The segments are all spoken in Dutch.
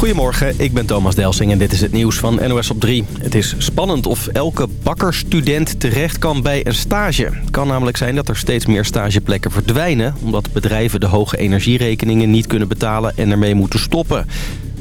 Goedemorgen, ik ben Thomas Delsing en dit is het nieuws van NOS op 3. Het is spannend of elke bakkerstudent terecht kan bij een stage. Het kan namelijk zijn dat er steeds meer stageplekken verdwijnen... omdat bedrijven de hoge energierekeningen niet kunnen betalen en ermee moeten stoppen.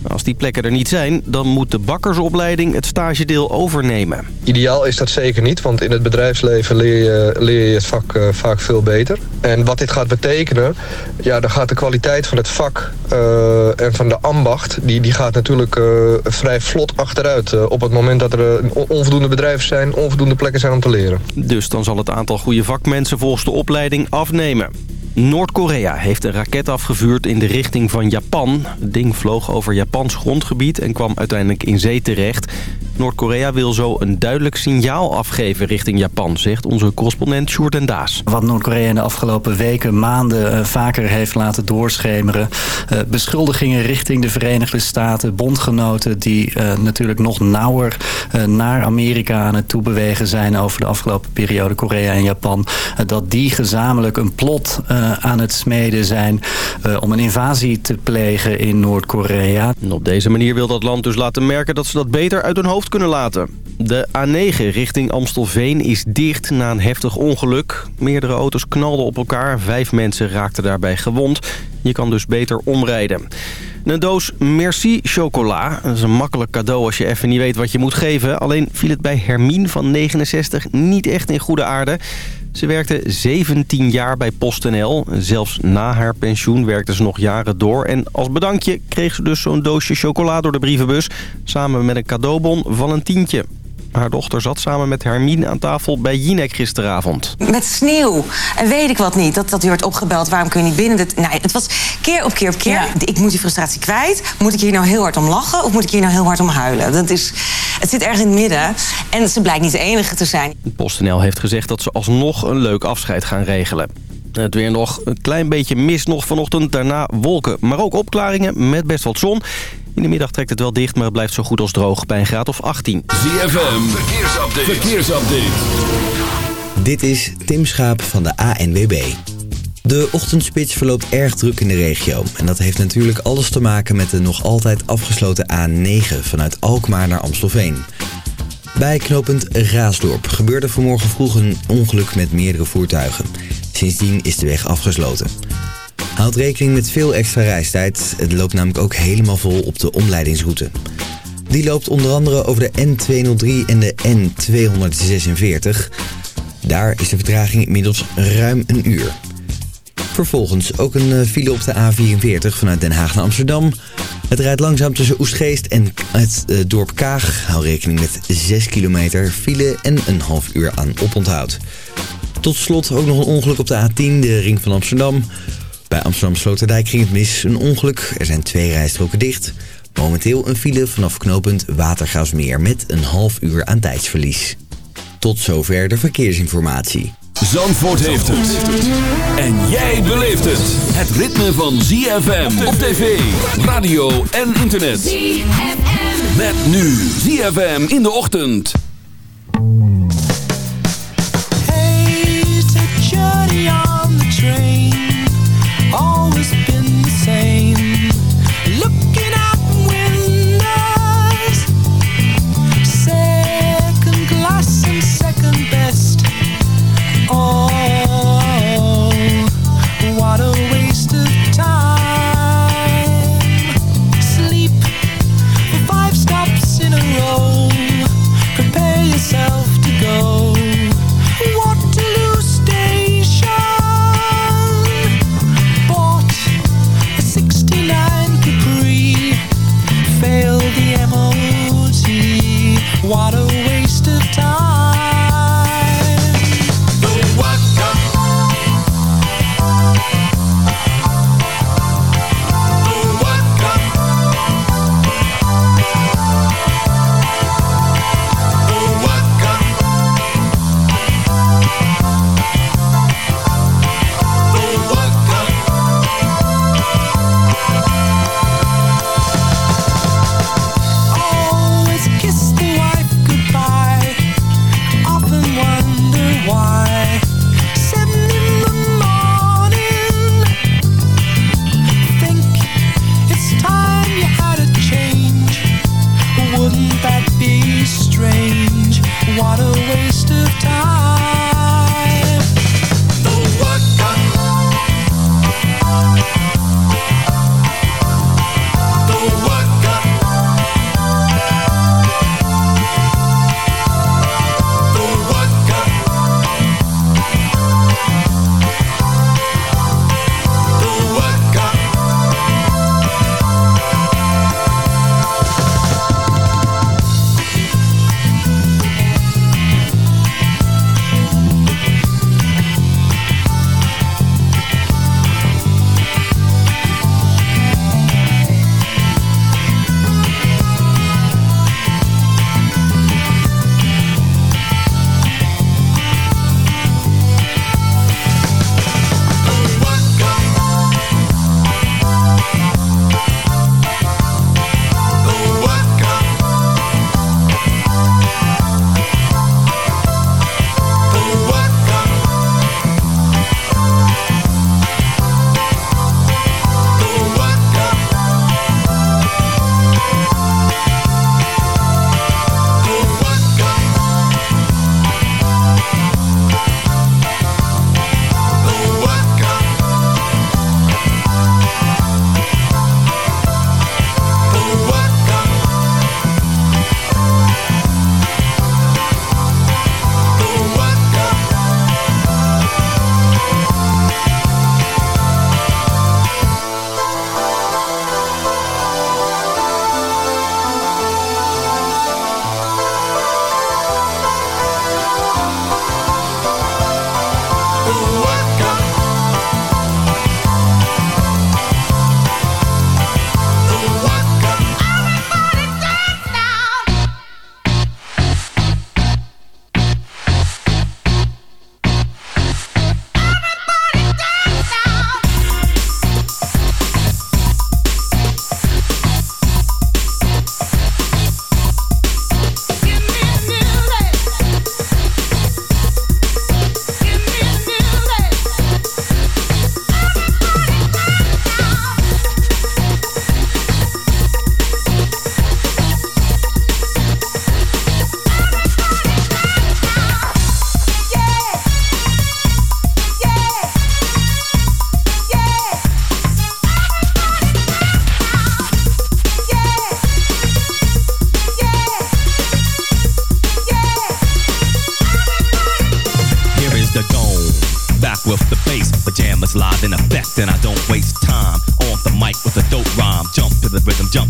Als die plekken er niet zijn, dan moet de bakkersopleiding het stagedeel overnemen. Ideaal is dat zeker niet, want in het bedrijfsleven leer je, leer je het vak uh, vaak veel beter. En wat dit gaat betekenen, ja, dan gaat de kwaliteit van het vak uh, en van de ambacht... die, die gaat natuurlijk uh, vrij vlot achteruit op het moment dat er onvoldoende bedrijven zijn... onvoldoende plekken zijn om te leren. Dus dan zal het aantal goede vakmensen volgens de opleiding afnemen. Noord-Korea heeft een raket afgevuurd in de richting van Japan. Het ding vloog over Japans grondgebied en kwam uiteindelijk in zee terecht. Noord-Korea wil zo een duidelijk signaal afgeven richting Japan, zegt onze correspondent Sjoerd en Daas. Wat Noord-Korea in de afgelopen weken, maanden uh, vaker heeft laten doorschemeren. Uh, beschuldigingen richting de Verenigde Staten, bondgenoten die uh, natuurlijk nog nauwer naar Amerika aan het toebewegen zijn over de afgelopen periode, Korea en Japan. dat die gezamenlijk een plot aan het smeden zijn om een invasie te plegen in Noord-Korea. Op deze manier wil dat land dus laten merken dat ze dat beter uit hun hoofd kunnen laten. De A9 richting Amstelveen is dicht na een heftig ongeluk. Meerdere auto's knalden op elkaar. Vijf mensen raakten daarbij gewond. Je kan dus beter omrijden. Een doos Merci chocola. Dat is een makkelijk cadeau als je even niet weet wat je moet geven. Alleen viel het bij Hermine van 69 niet echt in goede aarde. Ze werkte 17 jaar bij PostNL. Zelfs na haar pensioen werkte ze nog jaren door. En als bedankje kreeg ze dus zo'n doosje chocola door de brievenbus... samen met een cadeaubon van een tientje. Haar dochter zat samen met Hermine aan tafel bij Jinek gisteravond. Met sneeuw en weet ik wat niet. Dat, dat u wordt opgebeld, waarom kun je niet binnen? Dat, nee, het was keer op keer op keer. Ja. Ik moet die frustratie kwijt. Moet ik hier nou heel hard om lachen of moet ik hier nou heel hard om huilen? Dat is, het zit ergens in het midden. En ze blijkt niet de enige te zijn. PostNL heeft gezegd dat ze alsnog een leuk afscheid gaan regelen. Het weer nog een klein beetje mist nog vanochtend. Daarna wolken, maar ook opklaringen met best wat zon. In de middag trekt het wel dicht, maar het blijft zo goed als droog bij een graad of 18. ZFM, verkeersupdate. verkeersupdate. Dit is Tim Schaap van de ANWB. De ochtendspits verloopt erg druk in de regio. En dat heeft natuurlijk alles te maken met de nog altijd afgesloten A9 vanuit Alkmaar naar Amstelveen. Bij knooppunt Raasdorp gebeurde vanmorgen vroeg een ongeluk met meerdere voertuigen. Sindsdien is de weg afgesloten. Houd rekening met veel extra reistijd. Het loopt namelijk ook helemaal vol op de omleidingsroute. Die loopt onder andere over de N203 en de N246. Daar is de vertraging inmiddels ruim een uur. Vervolgens ook een eh, file op de A44 vanuit Den Haag naar Amsterdam. Het rijdt langzaam tussen Oestgeest en het uh, dorp Kaag. Hou rekening met 6 kilometer file en een half uur aan oponthoud. Tot slot ook nog een ongeluk op de A10, de ring van Amsterdam. Bij Amsterdam Sloterdijk ging het mis, een ongeluk. Er zijn twee rijstroken dicht. Momenteel een file vanaf knooppunt Watergraafsmeer met een half uur aan tijdsverlies. Tot zover de verkeersinformatie. Zandvoort heeft het. En jij beleeft het. Het ritme van ZFM op tv, radio en internet. ZFM. Met nu ZFM in de ochtend. Hey, take on the train.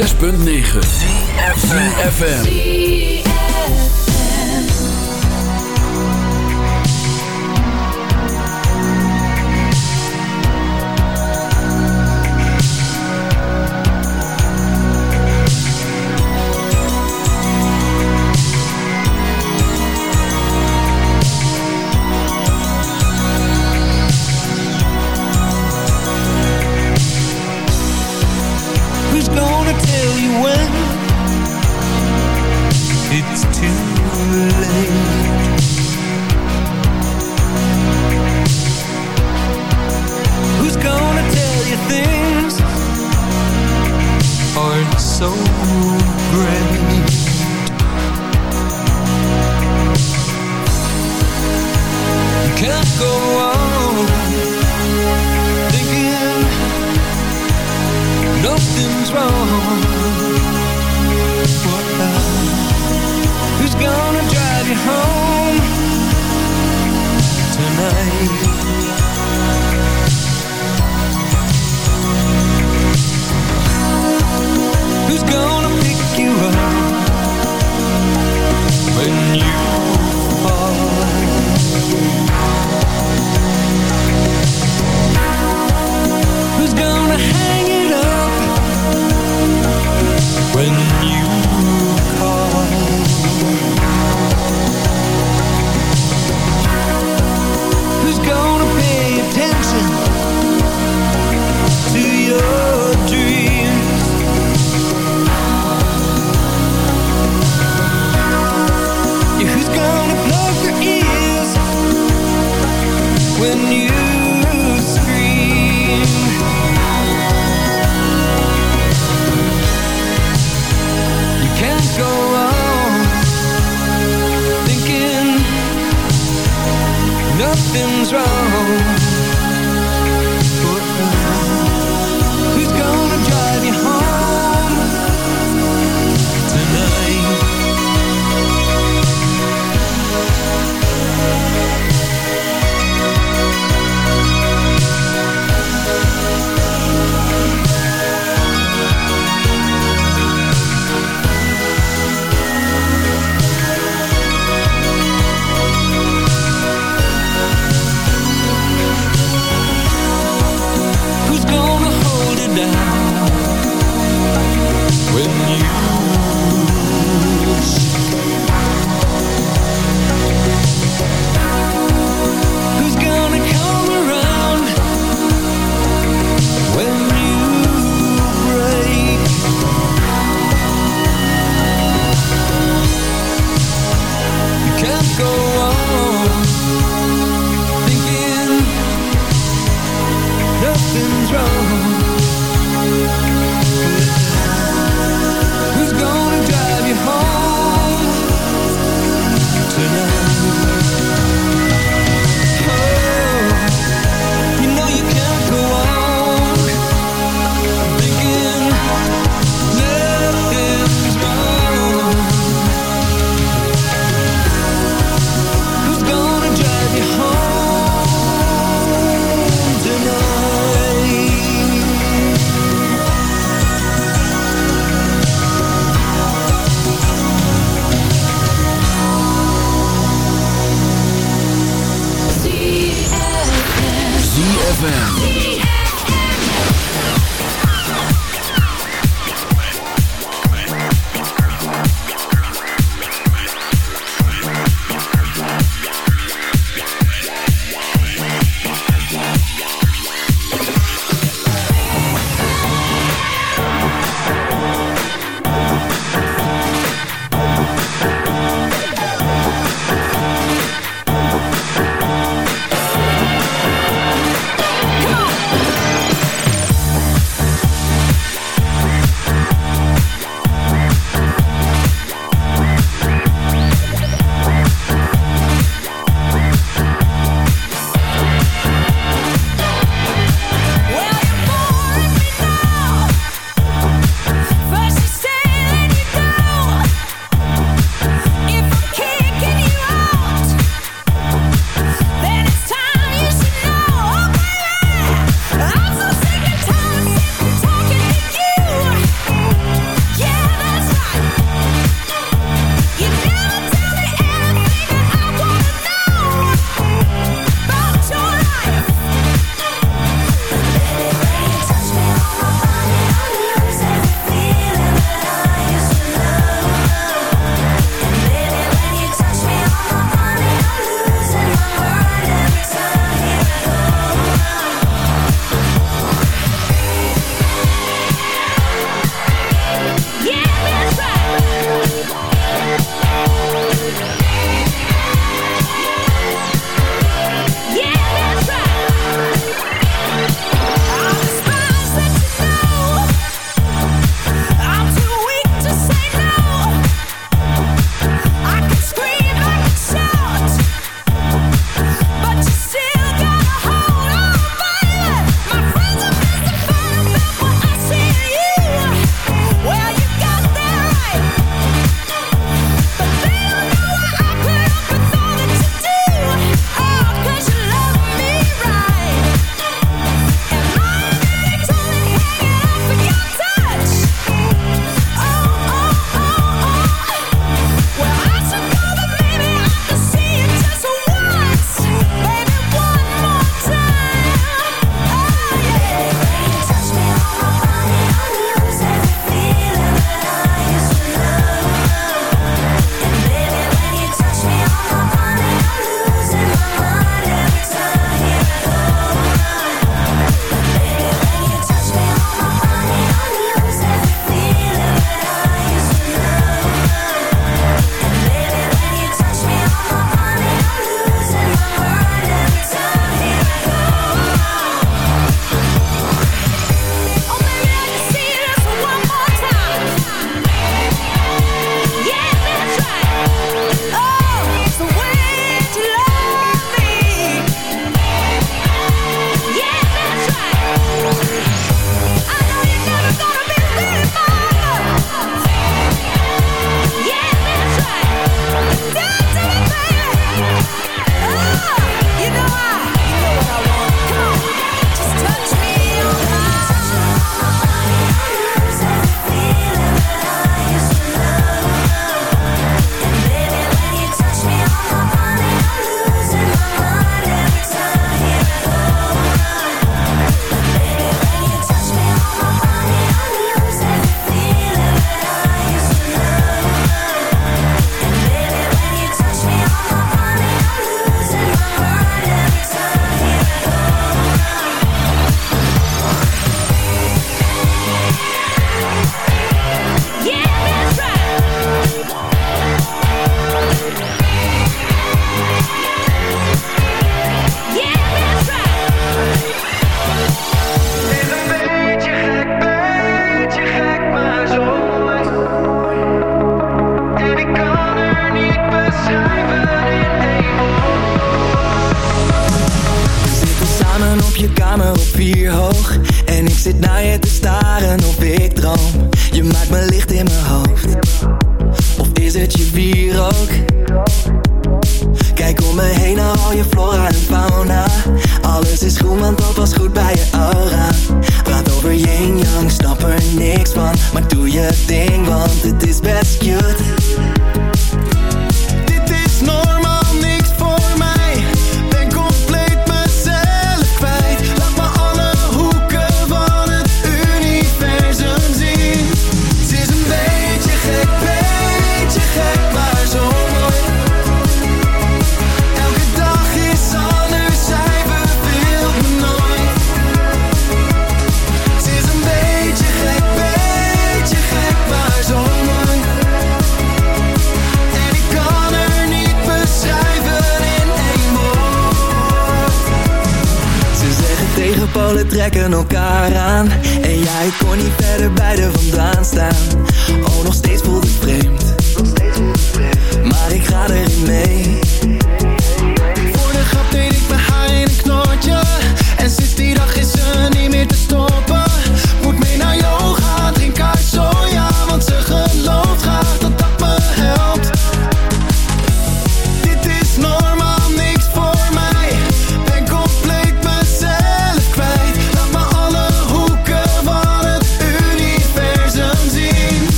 106.9 CFFM nothing's wrong.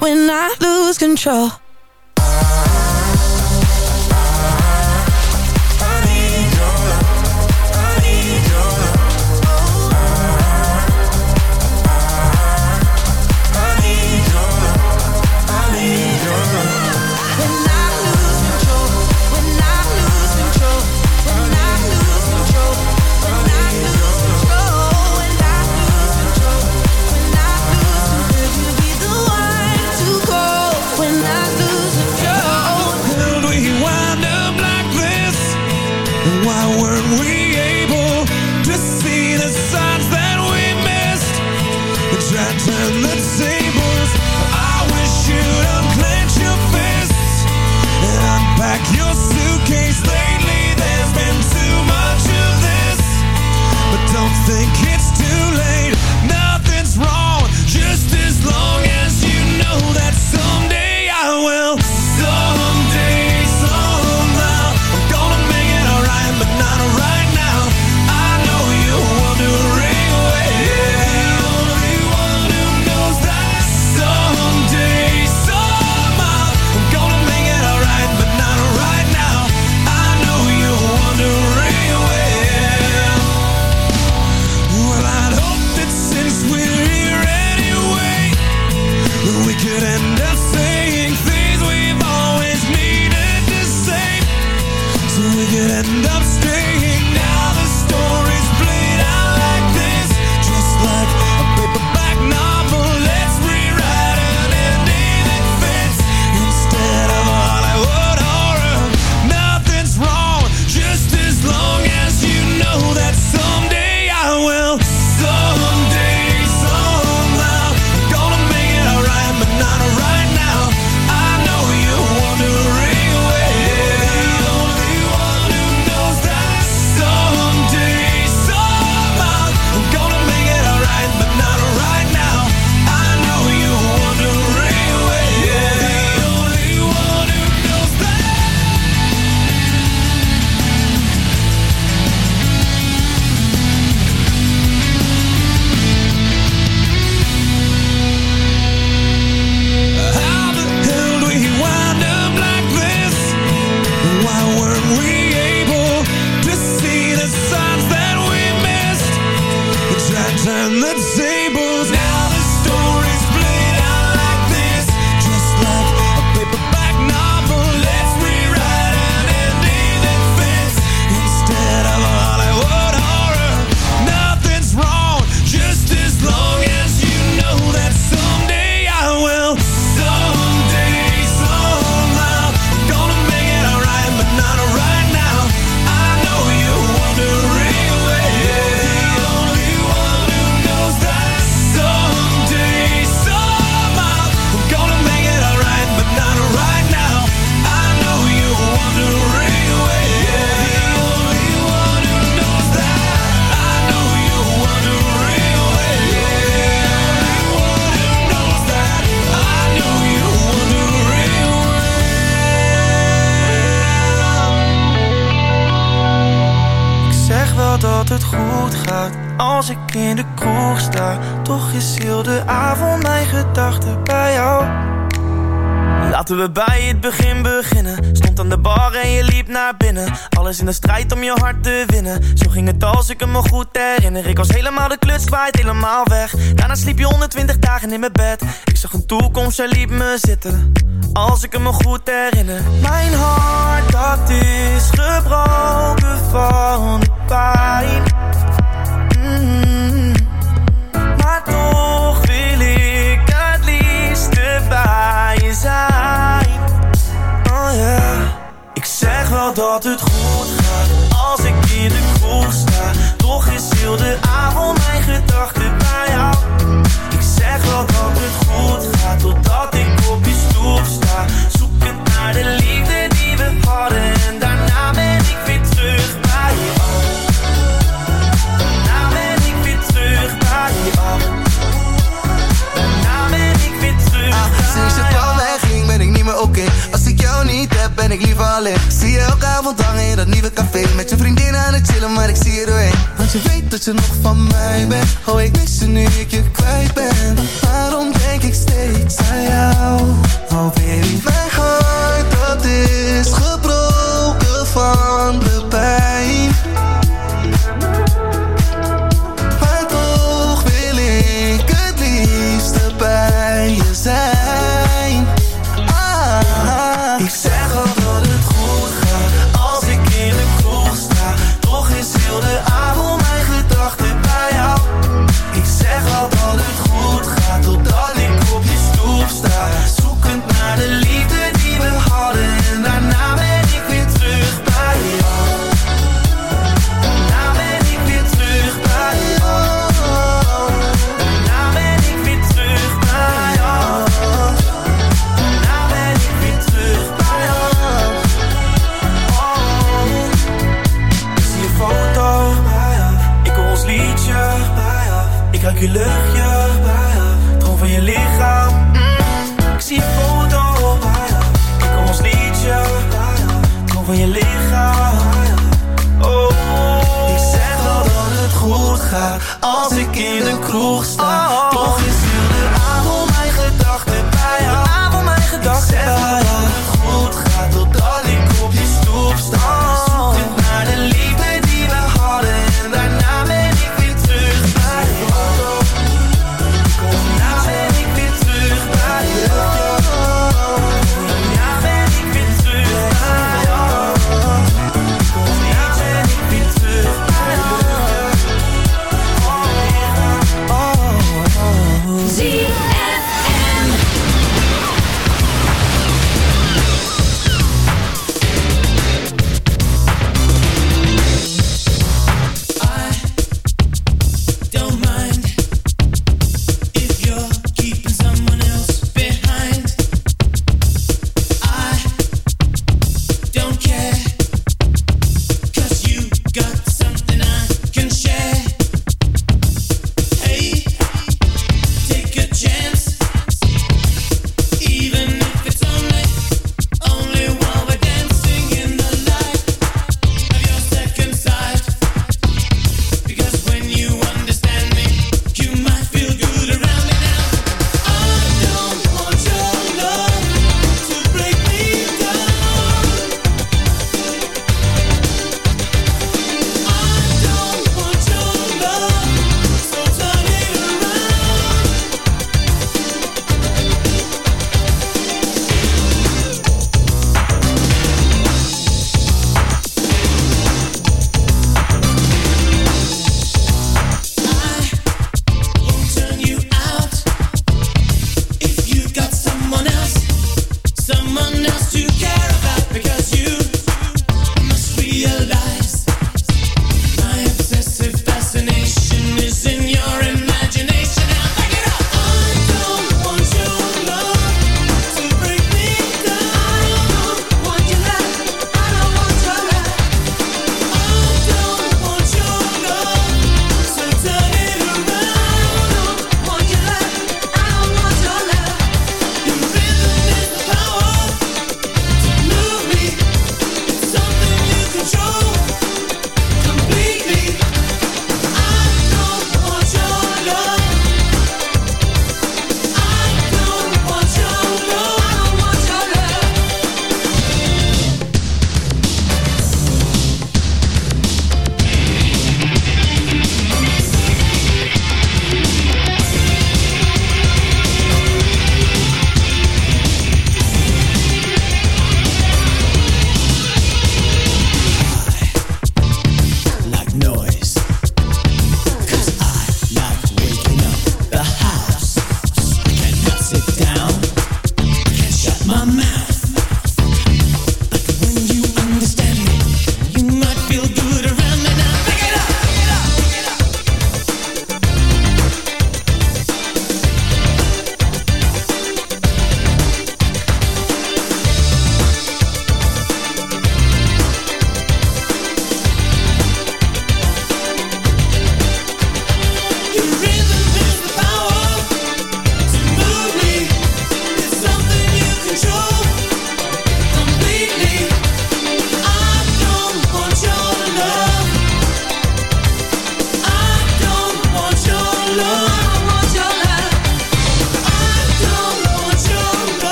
when I lose control. weg. Daarna sliep je 120 dagen in mijn bed. Ik zag een toekomst, en liep me zitten. Als ik me goed herinner. Mijn hart, dat is gebroken van de pijn. Mm-hmm. Maar toch wil ik het liefst bij je zijn. Oh ja, Ik zeg wel dat het goed gaat. Als ik in de kroeg sta Toch is heel de avond ik liever alleen Zie je elke avond hangen in dat nieuwe café. Met je vriendin aan het chillen, maar ik zie je doorheen. Want je weet dat je nog van mij bent. Oh, ik mis je nu ik je kwijt ben. Waarom denk ik steeds aan jou? Oh baby, mijn hart dat is gebroken van de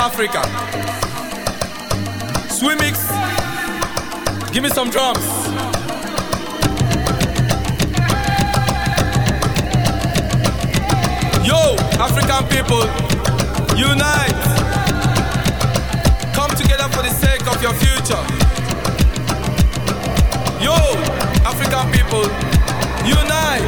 Africa. Swimmix, give me some drums. Yo, African people, unite. Come together for the sake of your future. Yo, African people, unite.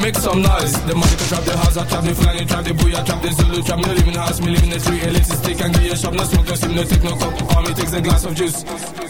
Make some noise. The money can trap the house, I trap the flying, trap the booyah, trap the Zulu, trap me live in the house, me live in the street, little stick and give you a shop, no smoke, no steam, no take no cup. All me takes a glass of juice.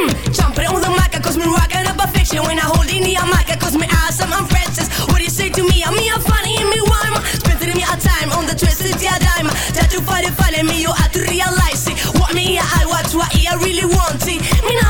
Mm, jumping on the mic, cause me rocking up a fiction. When I hold in the mic, cause me awesome, I'm Francis. What you say to me? I'm me, I'm funny, and me rhyme. Spending me a time on the twisted yeah dime. That you find it funny, me, you have to realize it. What me, I watch, what I really want it. Me not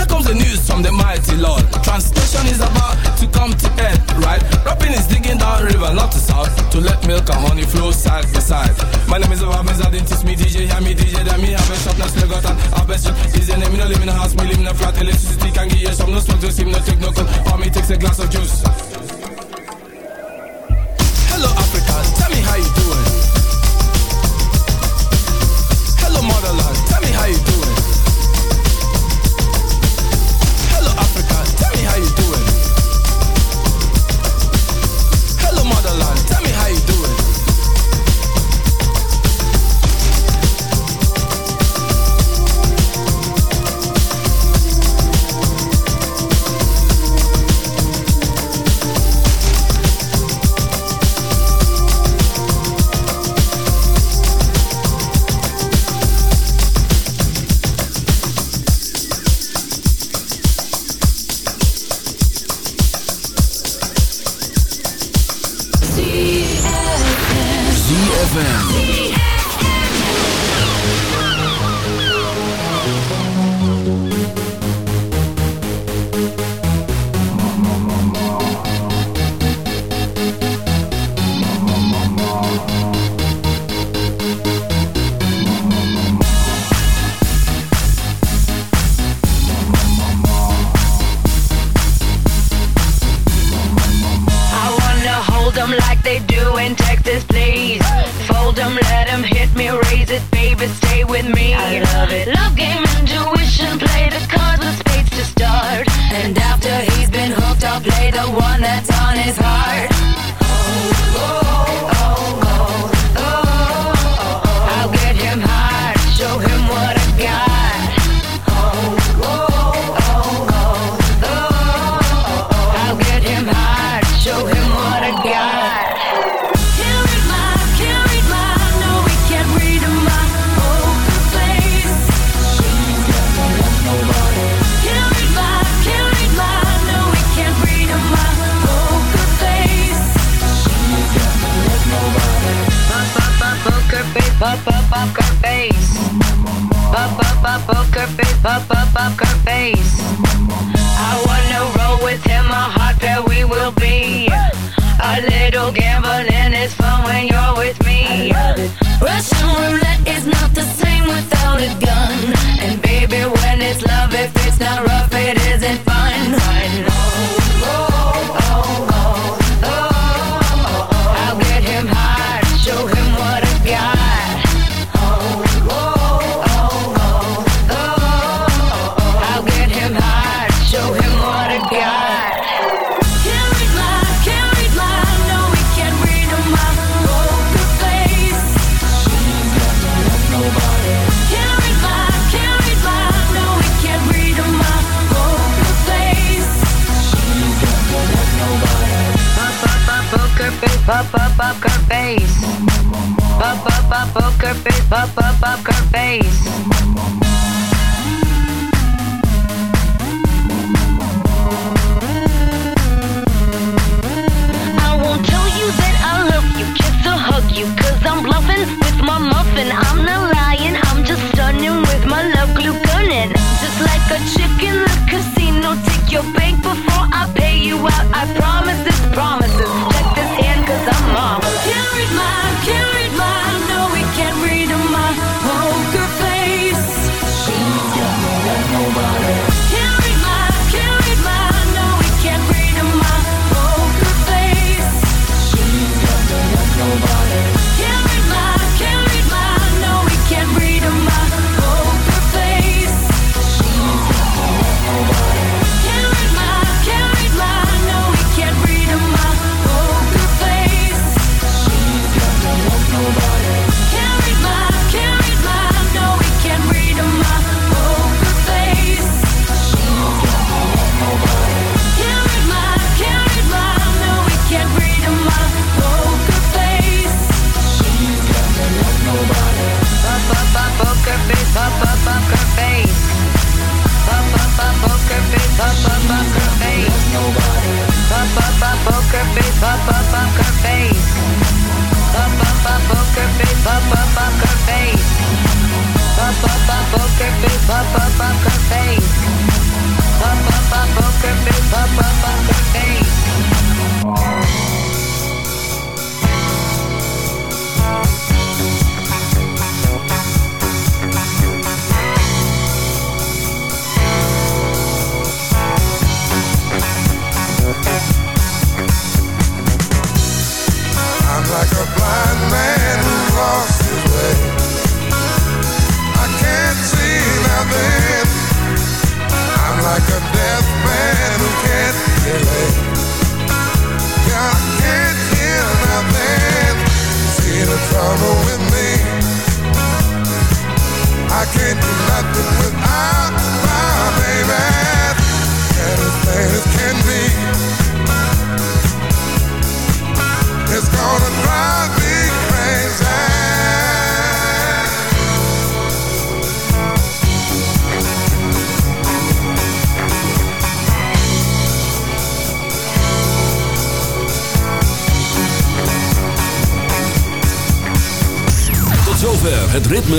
Here comes the news from the mighty Lord. Translation is about to come to end, right? Rapping is digging down river, not to south, to let milk and honey flow side by side. My name is Obamiz, I didn't teach me DJ, hear me DJ, then me have a shop, now still got an harvest shop. Your name, me no live in a house, me live in a flat, electricity can give you some, no smoke, no steam, no take no cold, or me takes a glass of juice.